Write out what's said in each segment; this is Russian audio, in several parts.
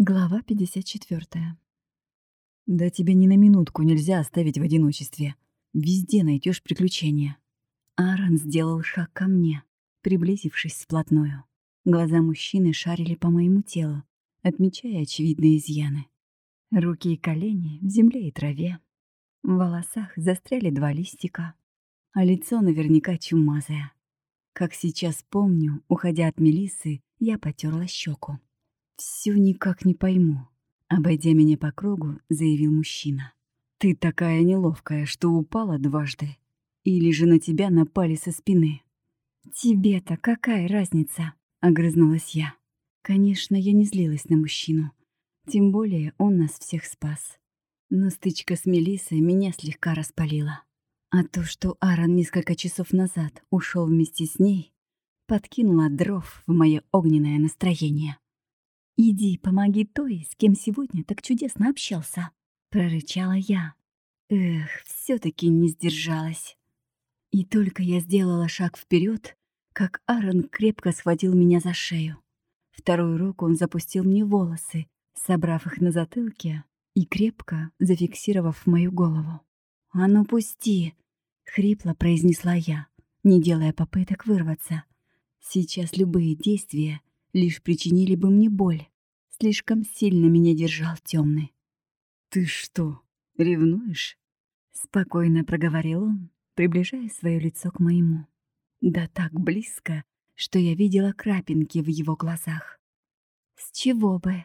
Глава 54. Да тебе ни на минутку нельзя оставить в одиночестве. Везде найдешь приключения. Аарон сделал шаг ко мне, приблизившись вплотную. Глаза мужчины шарили по моему телу, отмечая очевидные изъяны. Руки и колени в земле и траве. В волосах застряли два листика, а лицо наверняка чумазое. Как сейчас помню, уходя от Мелисы, я потерла щеку. Всю никак не пойму. Обойдя меня по кругу, заявил мужчина. Ты такая неловкая, что упала дважды. Или же на тебя напали со спины. Тебе-то какая разница? Огрызнулась я. Конечно, я не злилась на мужчину. Тем более он нас всех спас. Но стычка с Мелиссой меня слегка распалила. А то, что Аарон несколько часов назад ушел вместе с ней, подкинула дров в мое огненное настроение. «Иди, помоги той, с кем сегодня так чудесно общался», — прорычала я. Эх, все таки не сдержалась. И только я сделала шаг вперед, как Аарон крепко схватил меня за шею. Вторую руку он запустил мне волосы, собрав их на затылке и крепко зафиксировав мою голову. «А ну пусти!» — хрипло произнесла я, не делая попыток вырваться. Сейчас любые действия лишь причинили бы мне боль. Слишком сильно меня держал темный. «Ты что, ревнуешь?» Спокойно проговорил он, приближая свое лицо к моему. Да так близко, что я видела крапинки в его глазах. «С чего бы?»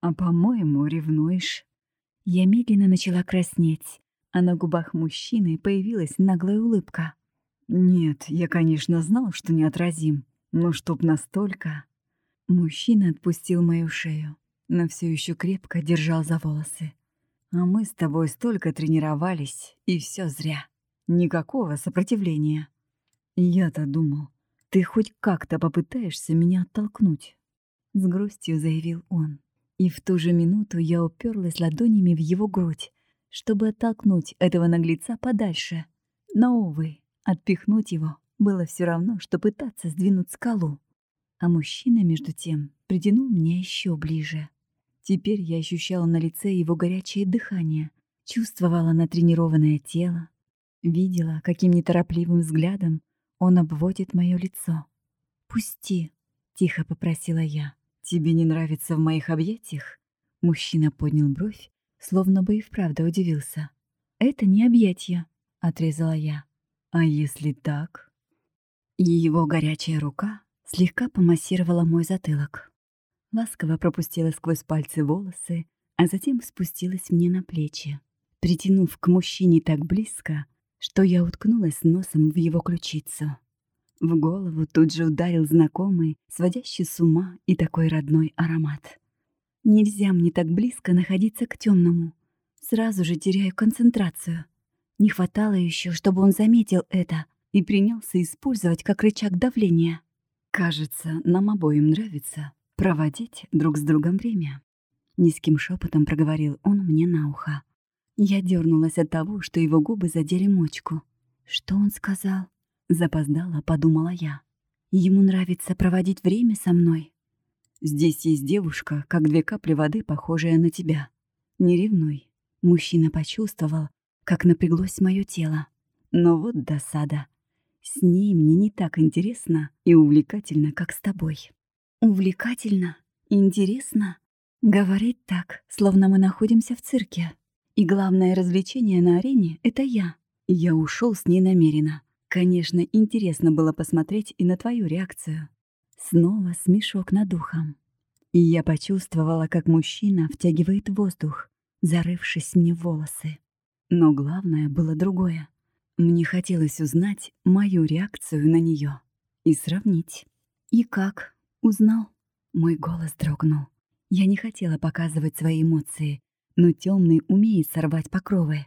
«А, по-моему, ревнуешь». Я медленно начала краснеть, а на губах мужчины появилась наглая улыбка. «Нет, я, конечно, знал, что неотразим, но чтоб настолько...» Мужчина отпустил мою шею, но все еще крепко держал за волосы. «А мы с тобой столько тренировались, и все зря. Никакого сопротивления. Я-то думал, ты хоть как-то попытаешься меня оттолкнуть», — с грустью заявил он. И в ту же минуту я уперлась ладонями в его грудь, чтобы оттолкнуть этого наглеца подальше. Но, увы, отпихнуть его было все равно, что пытаться сдвинуть скалу. А мужчина, между тем, притянул меня еще ближе. Теперь я ощущала на лице его горячее дыхание, чувствовала натренированное тело, видела, каким неторопливым взглядом он обводит мое лицо. «Пусти», — тихо попросила я. «Тебе не нравится в моих объятиях?» Мужчина поднял бровь, словно бы и вправду удивился. «Это не объятия», — отрезала я. «А если так?» И его горячая рука слегка помассировала мой затылок. Ласково пропустила сквозь пальцы волосы, а затем спустилась мне на плечи, притянув к мужчине так близко, что я уткнулась носом в его ключицу. В голову тут же ударил знакомый, сводящий с ума и такой родной аромат. Нельзя мне так близко находиться к темному. Сразу же теряю концентрацию. Не хватало еще, чтобы он заметил это и принялся использовать как рычаг давления. Кажется, нам обоим нравится проводить друг с другом время. Низким шепотом проговорил он мне на ухо. Я дернулась от того, что его губы задели мочку. Что он сказал? Запоздала, подумала я. Ему нравится проводить время со мной. Здесь есть девушка, как две капли воды, похожая на тебя. Не ревнуй. Мужчина почувствовал, как напряглось мое тело. Но вот досада. С ней мне не так интересно и увлекательно, как с тобой. Увлекательно? Интересно? Говорить так, словно мы находимся в цирке. И главное развлечение на арене — это я. Я ушел с ней намеренно. Конечно, интересно было посмотреть и на твою реакцию. Снова смешок над духом. И я почувствовала, как мужчина втягивает воздух, зарывшись мне в волосы. Но главное было другое. Мне хотелось узнать мою реакцию на нее и сравнить. «И как? Узнал?» Мой голос дрогнул. Я не хотела показывать свои эмоции, но темный умеет сорвать покровы.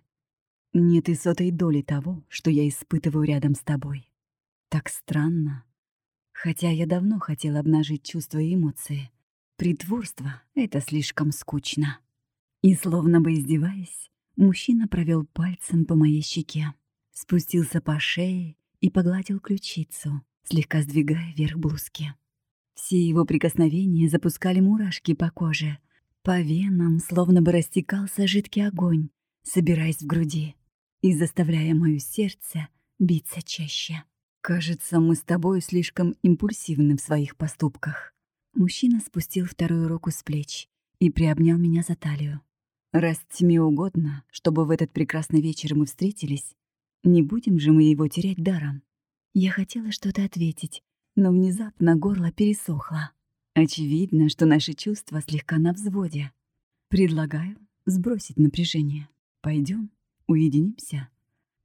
Нет и сотой доли того, что я испытываю рядом с тобой. Так странно. Хотя я давно хотела обнажить чувства и эмоции. Притворство — это слишком скучно. И словно бы издеваясь, мужчина провел пальцем по моей щеке спустился по шее и погладил ключицу, слегка сдвигая вверх блузки. Все его прикосновения запускали мурашки по коже. По венам словно бы растекался жидкий огонь, собираясь в груди и заставляя мое сердце биться чаще. «Кажется, мы с тобой слишком импульсивны в своих поступках». Мужчина спустил вторую руку с плеч и приобнял меня за талию. «Раз тебе угодно, чтобы в этот прекрасный вечер мы встретились, не будем же мы его терять даром». Я хотела что-то ответить, но внезапно горло пересохло. Очевидно, что наши чувства слегка на взводе. Предлагаю сбросить напряжение. Пойдем, уединимся.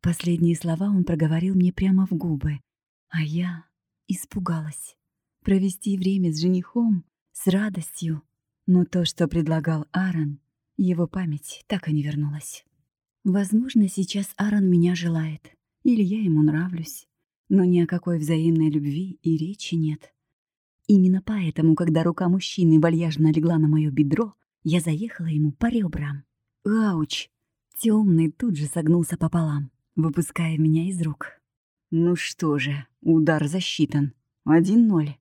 Последние слова он проговорил мне прямо в губы, а я испугалась. Провести время с женихом, с радостью. Но то, что предлагал Аарон, его память так и не вернулась. Возможно, сейчас Аарон меня желает, или я ему нравлюсь, но ни о какой взаимной любви и речи нет. Именно поэтому, когда рука мужчины вальяжно легла на мое бедро, я заехала ему по ребрам. Ауч! Темный тут же согнулся пополам, выпуская меня из рук. Ну что же, удар засчитан. Один ноль.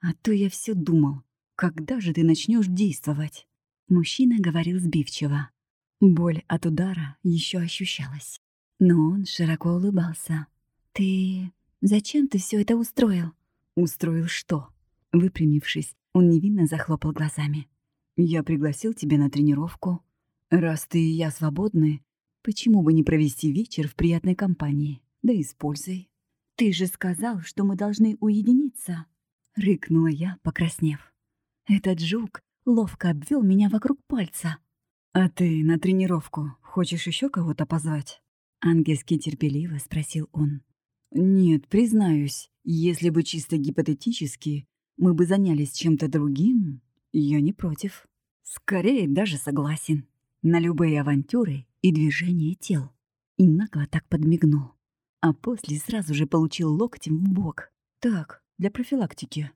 А то я все думал, когда же ты начнешь действовать? Мужчина говорил сбивчиво. Боль от удара еще ощущалась. Но он широко улыбался. «Ты... зачем ты все это устроил?» «Устроил что?» Выпрямившись, он невинно захлопал глазами. «Я пригласил тебя на тренировку. Раз ты и я свободны, почему бы не провести вечер в приятной компании? Да используй». «Ты же сказал, что мы должны уединиться!» — рыкнула я, покраснев. Этот жук ловко обвел меня вокруг пальца. «А ты на тренировку хочешь еще кого-то позвать?» Ангельски терпеливо спросил он. «Нет, признаюсь, если бы чисто гипотетически, мы бы занялись чем-то другим, я не против. Скорее даже согласен. На любые авантюры и движения тел. И нагло так подмигнул. А после сразу же получил локтем в бок. Так, для профилактики.